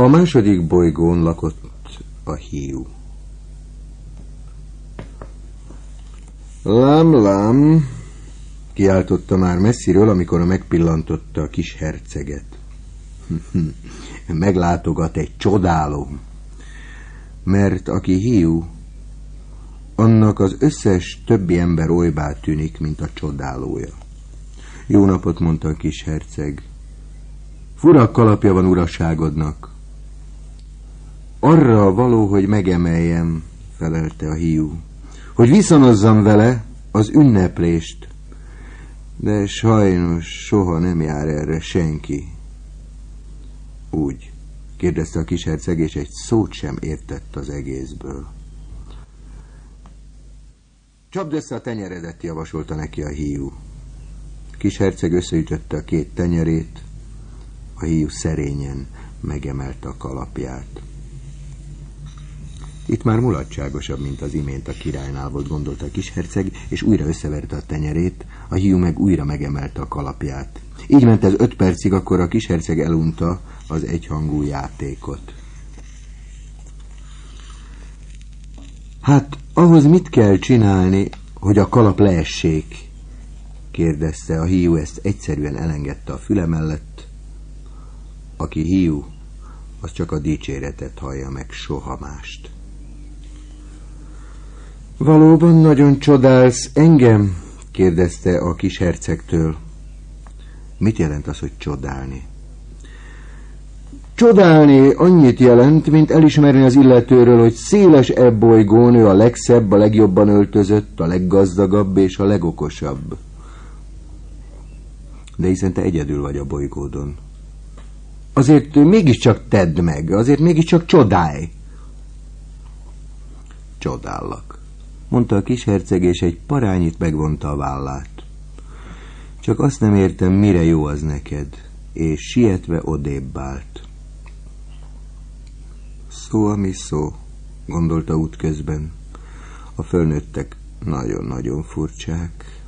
A második bolygón lakott a hiú. Lám, lám, kiáltotta már messziről, amikor megpillantotta a kis herceget. Meglátogat egy csodáló, mert aki hiú, annak az összes többi ember olybá tűnik, mint a csodálója. Jó napot, mondta a kis herceg. Fura kalapja van uraságodnak. Arra való, hogy megemeljem, felelte a hiú, hogy viszonozzam vele az ünneplést, de sajnos soha nem jár erre senki. Úgy, kérdezte a kis herceg, és egy szót sem értett az egészből. Csapd össze a tenyeredet, javasolta neki a hiú. Kis herceg összeütötte a két tenyerét, a hiú szerényen megemelte a kalapját. Itt már mulatságosabb, mint az imént a királynál volt, gondolta a kis herceg, és újra összeverte a tenyerét, a hiú meg újra megemelte a kalapját. Így ment ez öt percig, akkor a kis herceg elunta az egyhangú játékot. Hát, ahhoz mit kell csinálni, hogy a kalap leessék? kérdezte a hiú, ezt egyszerűen elengedte a füle mellett. Aki hiú, az csak a dicséretet hallja meg, soha mást. Valóban nagyon csodálsz engem? kérdezte a kis hercegtől. Mit jelent az, hogy csodálni? Csodálni annyit jelent, mint elismerni az illetőről, hogy széles ebb bolygón ő a legszebb, a legjobban öltözött, a leggazdagabb és a legokosabb. De hiszen te egyedül vagy a bolygódon. Azért mégiscsak tedd meg, azért mégiscsak csodálj. Csodállak, mondta a kis herceg, és egy parányit megvonta a vállát. Csak azt nem értem, mire jó az neked, és sietve odébb állt. Szó, ami szó, gondolta útközben. A fölnőttek nagyon-nagyon furcsák.